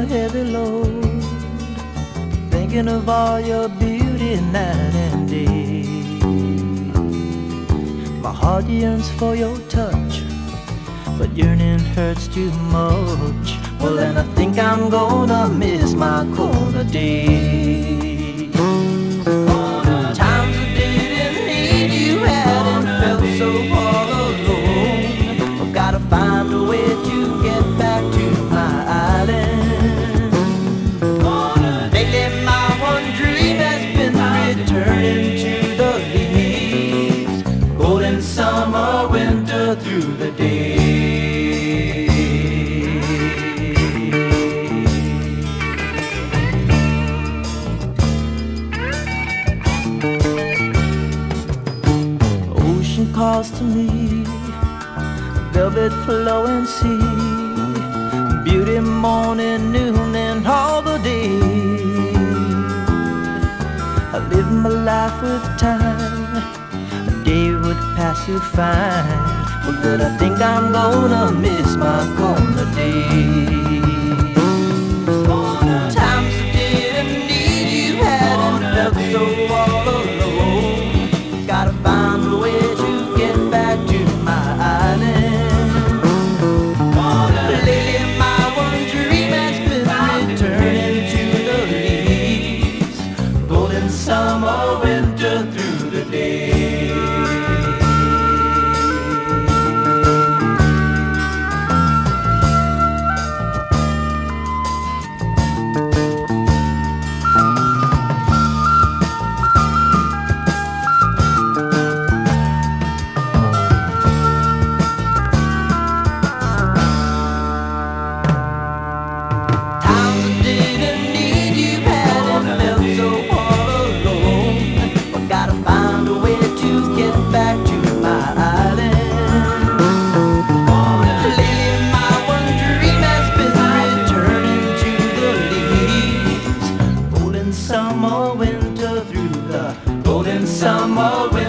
a heavy load. Thinking of all your beauty night and day. My heart yearns for your touch, but yearning hurts too much. Well, and I think I'm gonna miss my Kona Daze. Times I didn't need you, hadn't felt so all alone. Gotta find. Ocean calls to me, velvet flowing sea, beauty morning, noon, and all the day. I live my life with time, a day would pass you fine, but I think I'm gonna miss my call. some more.